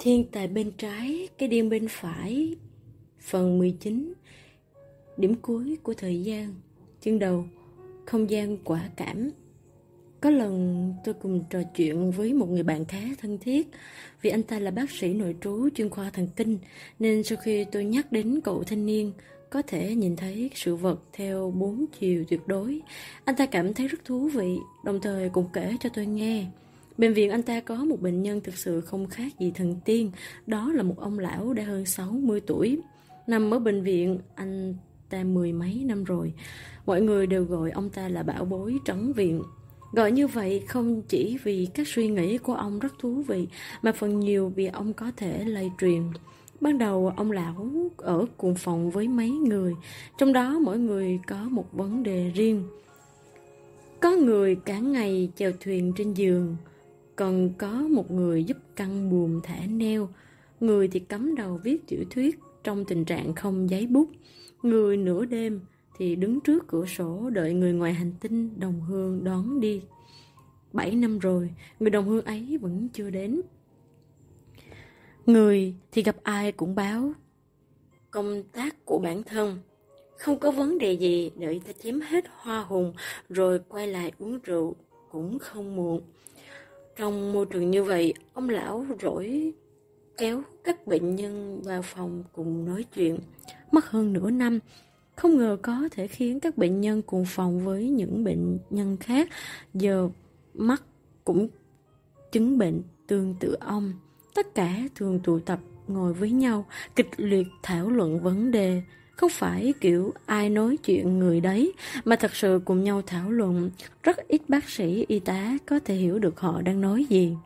Thiên tài bên trái, cái điên bên phải. Phần 19 Điểm cuối của thời gian. Chương đầu Không gian quả cảm. Có lần tôi cùng trò chuyện với một người bạn khá thân thiết. Vì anh ta là bác sĩ nội trú chuyên khoa thần kinh Nên sau khi tôi nhắc đến cậu thanh niên Có thể nhìn thấy sự vật theo bốn chiều tuyệt đối. Anh ta cảm thấy rất thú vị Đồng thời cũng kể cho tôi nghe. Bệnh viện anh ta có một bệnh nhân thực sự không khác gì thần tiên, đó là một ông lão đã hơn 60 tuổi. Nằm ở bệnh viện anh ta mười mấy năm rồi. Mọi người đều gọi ông ta là bảo bối trấn viện. Gọi như vậy không chỉ vì các suy nghĩ của ông rất thú vị, mà phần nhiều vì ông có thể lây truyền. Ban đầu ông lão ở cùng phòng với mấy người, trong đó mỗi người có một vấn đề riêng. Có người cả ngày chèo thuyền trên giường, cần có một người giúp căng buồm thả neo, người thì cắm đầu viết tiểu thuyết trong tình trạng không giấy bút, người nửa đêm thì đứng trước cửa sổ đợi người ngoài hành tinh đồng hương đón đi. Bảy năm rồi, người đồng hương ấy vẫn chưa đến. Người thì gặp ai cũng báo công tác của bản thân. Không có vấn đề gì đợi ta chém hết hoa hùng rồi quay lại uống rượu cũng không muộn. Trong môi trường như vậy, ông lão rỗi kéo các bệnh nhân vào phòng cùng nói chuyện. Mất hơn nửa năm, không ngờ có thể khiến các bệnh nhân cùng phòng với những bệnh nhân khác giờ mắc cũng chứng bệnh tương tự ông. Tất cả thường tụ tập ngồi với nhau, kịch liệt thảo luận vấn đề. Không phải kiểu ai nói chuyện người đấy, mà thật sự cùng nhau thảo luận. Rất ít bác sĩ, y tá có thể hiểu được họ đang nói gì.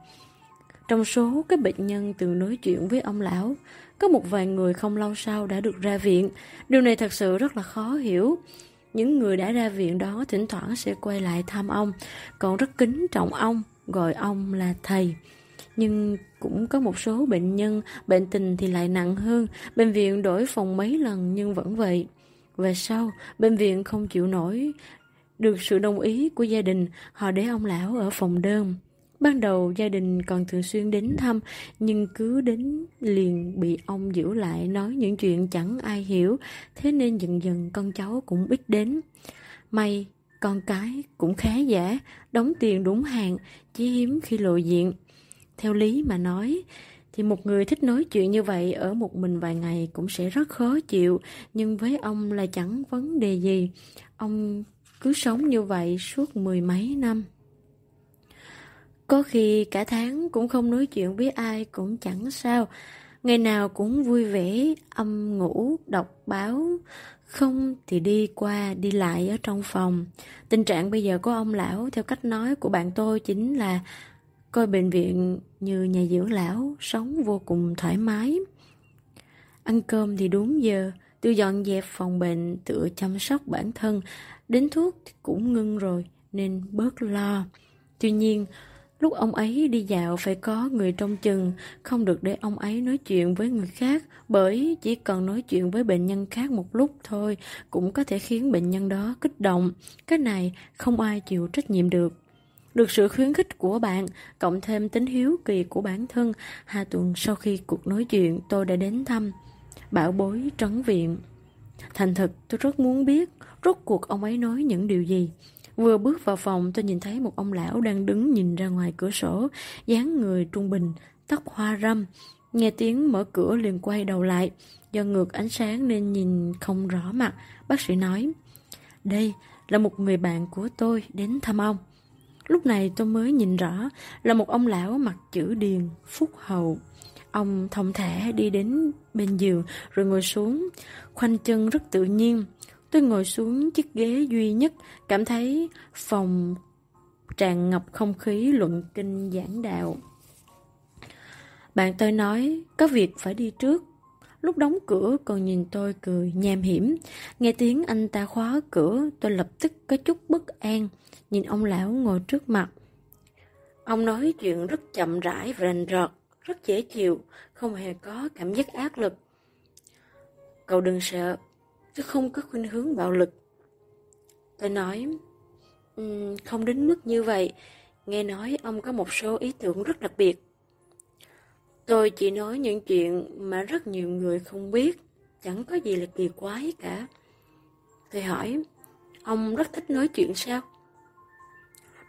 Trong số các bệnh nhân từng nói chuyện với ông lão, có một vài người không lâu sau đã được ra viện. Điều này thật sự rất là khó hiểu. Những người đã ra viện đó thỉnh thoảng sẽ quay lại thăm ông, còn rất kính trọng ông, gọi ông là thầy. Nhưng cũng có một số bệnh nhân, bệnh tình thì lại nặng hơn, bệnh viện đổi phòng mấy lần nhưng vẫn vậy. Về sau, bệnh viện không chịu nổi được sự đồng ý của gia đình, họ để ông lão ở phòng đơn. Ban đầu gia đình còn thường xuyên đến thăm, nhưng cứ đến liền bị ông giữ lại nói những chuyện chẳng ai hiểu, thế nên dần dần con cháu cũng ít đến. May, con cái cũng khá giả, đóng tiền đúng hạn, chỉ hiếm khi lộ diện. Theo lý mà nói, thì một người thích nói chuyện như vậy ở một mình vài ngày cũng sẽ rất khó chịu, nhưng với ông là chẳng vấn đề gì. Ông cứ sống như vậy suốt mười mấy năm. Có khi cả tháng cũng không nói chuyện với ai cũng chẳng sao. Ngày nào cũng vui vẻ, âm ngủ, đọc báo, không thì đi qua, đi lại ở trong phòng. Tình trạng bây giờ của ông lão theo cách nói của bạn tôi chính là coi bệnh viện như nhà dưỡng lão, sống vô cùng thoải mái. Ăn cơm thì đúng giờ, tự dọn dẹp phòng bệnh, tự chăm sóc bản thân, đến thuốc thì cũng ngưng rồi, nên bớt lo. Tuy nhiên, Lúc ông ấy đi dạo phải có người trông chừng, không được để ông ấy nói chuyện với người khác, bởi chỉ cần nói chuyện với bệnh nhân khác một lúc thôi cũng có thể khiến bệnh nhân đó kích động. Cái này không ai chịu trách nhiệm được. Được sự khuyến khích của bạn, cộng thêm tính hiếu kỳ của bản thân, hai tuần sau khi cuộc nói chuyện tôi đã đến thăm. Bảo bối trấn viện. Thành thật tôi rất muốn biết rốt cuộc ông ấy nói những điều gì. Vừa bước vào phòng tôi nhìn thấy một ông lão đang đứng nhìn ra ngoài cửa sổ, dáng người trung bình, tóc hoa râm. Nghe tiếng mở cửa liền quay đầu lại, do ngược ánh sáng nên nhìn không rõ mặt. Bác sĩ nói, đây là một người bạn của tôi đến thăm ông. Lúc này tôi mới nhìn rõ là một ông lão mặc chữ điền, phúc hậu. Ông thông thả đi đến bên giường rồi ngồi xuống, khoanh chân rất tự nhiên. Tôi ngồi xuống chiếc ghế duy nhất, cảm thấy phòng tràn ngập không khí luận kinh giảng đạo. Bạn tôi nói, có việc phải đi trước. Lúc đóng cửa còn nhìn tôi cười nham hiểm. Nghe tiếng anh ta khóa cửa, tôi lập tức có chút bất an, nhìn ông lão ngồi trước mặt. Ông nói chuyện rất chậm rãi và rành rọt, rất dễ chịu, không hề có cảm giác áp lực. Cậu đừng sợ, chứ không có khuynh hướng bạo lực. Tôi nói, um, không đến mức như vậy, nghe nói ông có một số ý tưởng rất đặc biệt. Tôi chỉ nói những chuyện mà rất nhiều người không biết, chẳng có gì là kỳ quái cả. Tôi hỏi, ông rất thích nói chuyện sao?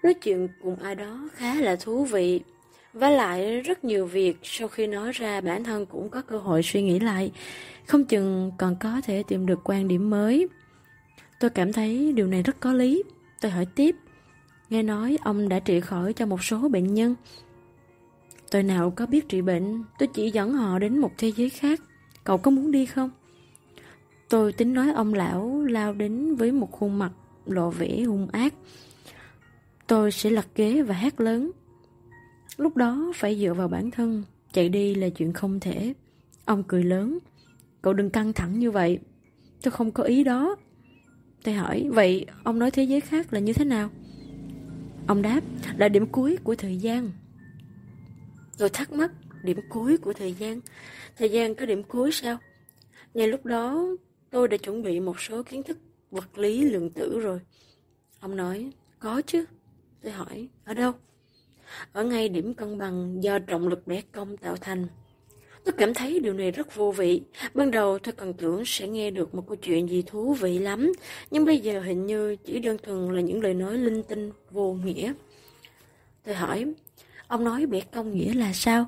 Nói chuyện cùng ai đó khá là thú vị. Và lại rất nhiều việc sau khi nói ra bản thân cũng có cơ hội suy nghĩ lại, không chừng còn có thể tìm được quan điểm mới. Tôi cảm thấy điều này rất có lý. Tôi hỏi tiếp, nghe nói ông đã trị khỏi cho một số bệnh nhân. Tôi nào có biết trị bệnh, tôi chỉ dẫn họ đến một thế giới khác. Cậu có muốn đi không? Tôi tính nói ông lão lao đến với một khuôn mặt lộ vẻ hung ác. Tôi sẽ lật ghế và hát lớn. Lúc đó phải dựa vào bản thân, chạy đi là chuyện không thể. Ông cười lớn. Cậu đừng căng thẳng như vậy. Tôi không có ý đó. Tôi hỏi, vậy ông nói thế giới khác là như thế nào? Ông đáp, là điểm cuối của thời gian. Tôi thắc mắc, điểm cuối của thời gian. Thời gian có điểm cuối sao? Ngay lúc đó, tôi đã chuẩn bị một số kiến thức vật lý lượng tử rồi. Ông nói, có chứ. Tôi hỏi, ở đâu? Ở ngay điểm cân bằng do trọng lực bẻ cong tạo thành. Tôi cảm thấy điều này rất vô vị. Ban đầu tôi còn tưởng sẽ nghe được một câu chuyện gì thú vị lắm, nhưng bây giờ hình như chỉ đơn thuần là những lời nói linh tinh, vô nghĩa. Tôi hỏi, ông nói bẻ cong nghĩa là sao?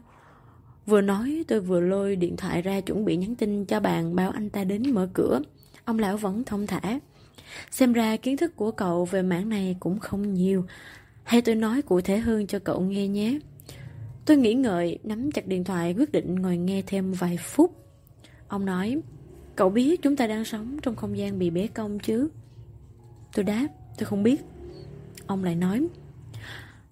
Vừa nói tôi vừa lôi điện thoại ra chuẩn bị nhắn tin cho bạn báo anh ta đến mở cửa. Ông lão vẫn thông thả. Xem ra kiến thức của cậu về mảng này cũng không nhiều. Hay tôi nói cụ thể hơn cho cậu nghe nhé. Tôi nghĩ ngợi, nắm chặt điện thoại quyết định ngồi nghe thêm vài phút. Ông nói, cậu biết chúng ta đang sống trong không gian bị bế cong chứ? Tôi đáp, tôi không biết. Ông lại nói,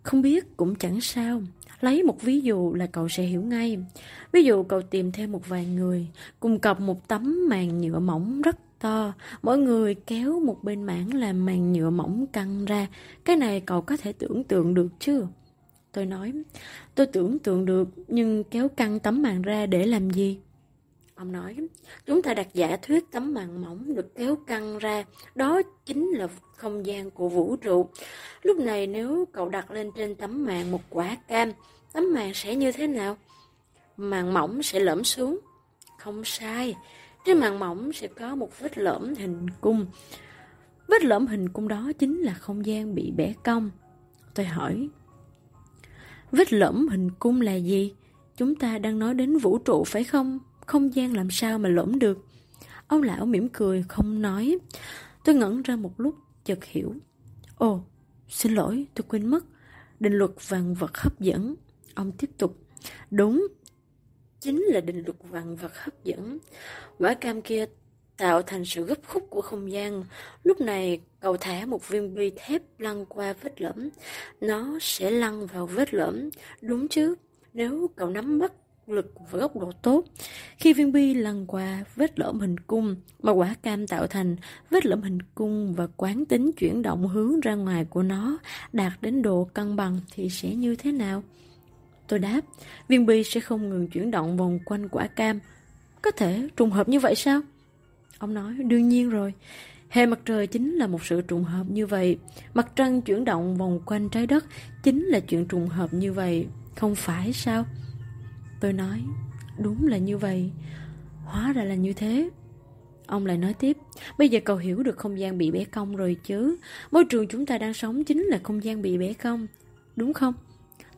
không biết cũng chẳng sao. Lấy một ví dụ là cậu sẽ hiểu ngay. Ví dụ cậu tìm thêm một vài người, cùng cặp một tấm màn nhựa mỏng rất to, mỗi người kéo một bên mảng làm màn nhựa mỏng căng ra. Cái này cậu có thể tưởng tượng được chưa? Tôi nói, tôi tưởng tượng được, nhưng kéo căng tấm màn ra để làm gì? Ông nói, chúng ta đặt giả thuyết tấm màn mỏng được kéo căng ra, đó chính là không gian của vũ trụ. Lúc này nếu cậu đặt lên trên tấm màn một quả cam, tấm màn sẽ như thế nào? Màn mỏng sẽ lõm xuống. Không sai, trên màng mỏng sẽ có một vết lõm hình cung. Vết lõm hình cung đó chính là không gian bị bẻ cong. Tôi hỏi, vết lõm hình cung là gì? Chúng ta đang nói đến vũ trụ phải không? Không gian làm sao mà lõm được? Ông lão mỉm cười không nói. Tôi ngẩn ra một lúc, chợt hiểu. Ồ, xin lỗi, tôi quên mất. Định luật vạn vật hấp dẫn. Ông tiếp tục. Đúng, chính là định luật vạn vật hấp dẫn. Quả cam kia tạo thành sự gấp khúc của không gian. Lúc này, cậu thả một viên bi thép lăn qua vết lõm. Nó sẽ lăn vào vết lõm. Đúng chứ? Nếu cậu nắm bắt lực và góc độ tốt. Khi viên bi lăn qua vết lõm hình cung mà quả cam tạo thành, vết lõm hình cung và quán tính chuyển động hướng ra ngoài của nó đạt đến độ cân bằng thì sẽ như thế nào? Tôi đáp, viên bi sẽ không ngừng chuyển động vòng quanh quả cam. Có thể trùng hợp như vậy sao? Ông nói, đương nhiên rồi. Hệ mặt trời chính là một sự trùng hợp như vậy. Mặt trăng chuyển động vòng quanh trái đất chính là chuyện trùng hợp như vậy. Không phải sao? Tôi nói, đúng là như vậy. Hóa ra là như thế. Ông lại nói tiếp, bây giờ cậu hiểu được không gian bị bẻ cong rồi chứ. Môi trường chúng ta đang sống chính là không gian bị bẻ cong. Đúng không?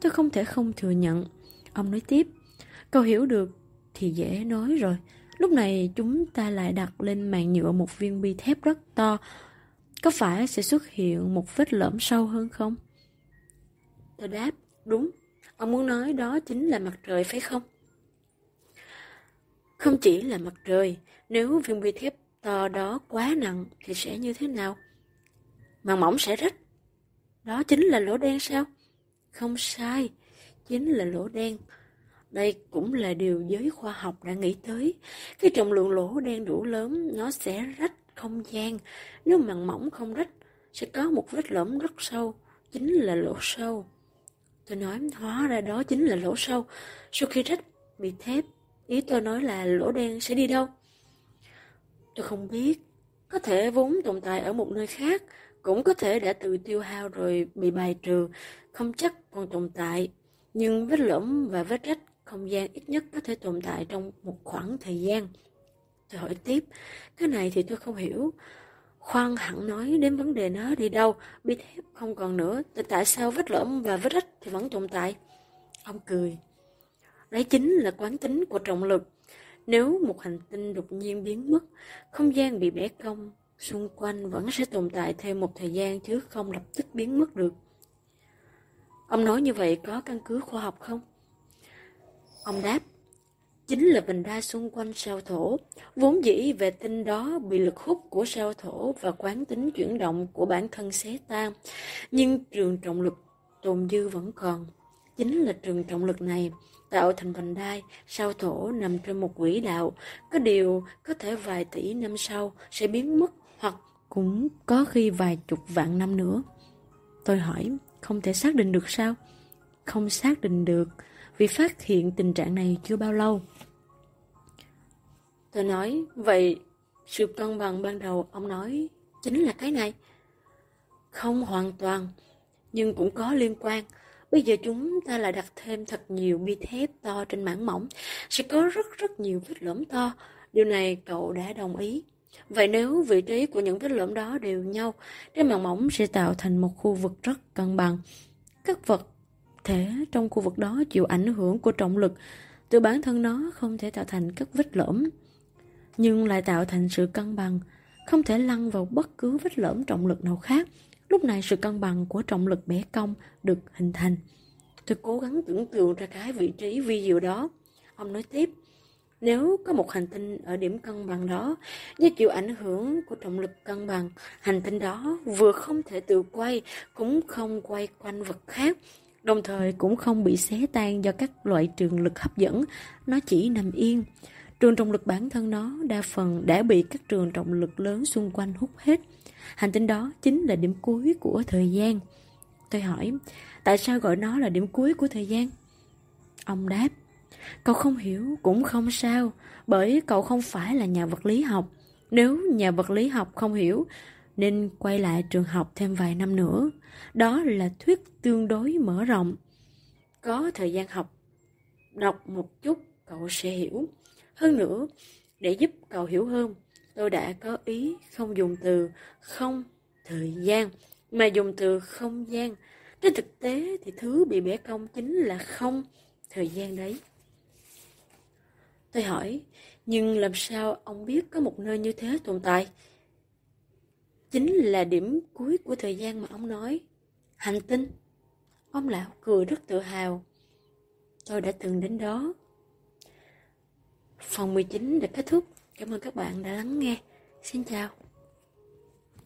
Tôi không thể không thừa nhận. Ông nói tiếp, cậu hiểu được thì dễ nói rồi. Lúc này chúng ta lại đặt lên màn nhựa một viên bi thép rất to. Có phải sẽ xuất hiện một vết lõm sâu hơn không? Tôi đáp, đúng. Ông muốn nói đó chính là mặt trời phải không? Không chỉ là mặt trời, nếu viên bi thép to đó quá nặng thì sẽ như thế nào? Màn mỏng sẽ rách. Đó chính là lỗ đen sao? Không sai, chính là lỗ đen. Đây cũng là điều giới khoa học đã nghĩ tới. Cái trọng lượng lỗ đen đủ lớn, nó sẽ rách không gian. Nếu màng mỏng không rách, sẽ có một vết lõm rất sâu, chính là lỗ sâu. Tôi nói hóa ra đó chính là lỗ sâu. Sau khi rách bị thép, ý tôi nói là lỗ đen sẽ đi đâu? Tôi không biết. Có thể vốn tồn tại ở một nơi khác, cũng có thể đã tự tiêu hao rồi bị bài trừ, không chắc còn tồn tại. Nhưng vết lõm và vết rách không gian ít nhất có thể tồn tại trong một khoảng thời gian. Tôi hỏi tiếp, cái này thì tôi không hiểu. Khoan hẳn nói đến vấn đề nó đi đâu, bi thép không còn nữa, tại sao vết lõm và vết rách thì vẫn tồn tại? Ông cười. Đấy chính là quán tính của trọng lực. Nếu một hành tinh đột nhiên biến mất, không gian bị bẻ cong, xung quanh vẫn sẽ tồn tại thêm một thời gian chứ không lập tức biến mất được. Ông nói như vậy có căn cứ khoa học không? Ông đáp, chính là vành đai xung quanh sao thổ. Vốn dĩ vệ tinh đó bị lực hút của sao thổ và quán tính chuyển động của bản thân xé tan. Nhưng trường trọng lực tồn dư vẫn còn. Chính là trường trọng lực này tạo thành vành đai sao thổ nằm trên một quỹ đạo. Có điều có thể vài tỷ năm sau sẽ biến mất hoặc cũng có khi vài chục vạn năm nữa. Tôi hỏi, không thể xác định được sao? Không xác định được, vì phát hiện tình trạng này chưa bao lâu. Tôi nói, vậy sự cân bằng ban đầu ông nói chính là cái này. Không hoàn toàn, nhưng cũng có liên quan. Bây giờ chúng ta lại đặt thêm thật nhiều bi thép to trên mảng mỏng, sẽ có rất rất nhiều vết lõm to. Điều này cậu đã đồng ý. Vậy nếu vị trí của những vết lõm đó đều nhau, trên màng mỏng sẽ tạo thành một khu vực rất cân bằng. Các vật thể trong khu vực đó chịu ảnh hưởng của trọng lực, từ bản thân nó không thể tạo thành các vết lõm, nhưng lại tạo thành sự cân bằng, không thể lăn vào bất cứ vết lõm trọng lực nào khác. Lúc này sự cân bằng của trọng lực bẻ cong được hình thành. Tôi cố gắng tưởng tượng ra cái vị trí vi diệu đó. Ông nói tiếp, nếu có một hành tinh ở điểm cân bằng đó, do chịu ảnh hưởng của trọng lực cân bằng, hành tinh đó vừa không thể tự quay, cũng không quay quanh vật khác, đồng thời cũng không bị xé tan do các loại trường lực hấp dẫn, nó chỉ nằm yên. Trường trọng lực bản thân nó đa phần đã bị các trường trọng lực lớn xung quanh hút hết. Hành tinh đó chính là điểm cuối của thời gian. Tôi hỏi, tại sao gọi nó là điểm cuối của thời gian? Ông đáp, Cậu không hiểu cũng không sao, bởi cậu không phải là nhà vật lý học. Nếu nhà vật lý học không hiểu, nên quay lại trường học thêm vài năm nữa. Đó là thuyết tương đối mở rộng. Có thời gian học, đọc một chút cậu sẽ hiểu. Hơn nữa, để giúp cậu hiểu hơn, tôi đã có ý không dùng từ không thời gian, mà dùng từ không gian. Trên thực tế thì thứ bị bẻ cong chính là không thời gian đấy. Tôi hỏi, nhưng làm sao ông biết có một nơi như thế tồn tại? Chính là điểm cuối của thời gian mà ông nói. Hành tinh. Ông lão cười rất tự hào. Tôi đã từng đến đó. Phần 19 đã kết thúc. Cảm ơn các bạn đã lắng nghe. Xin chào.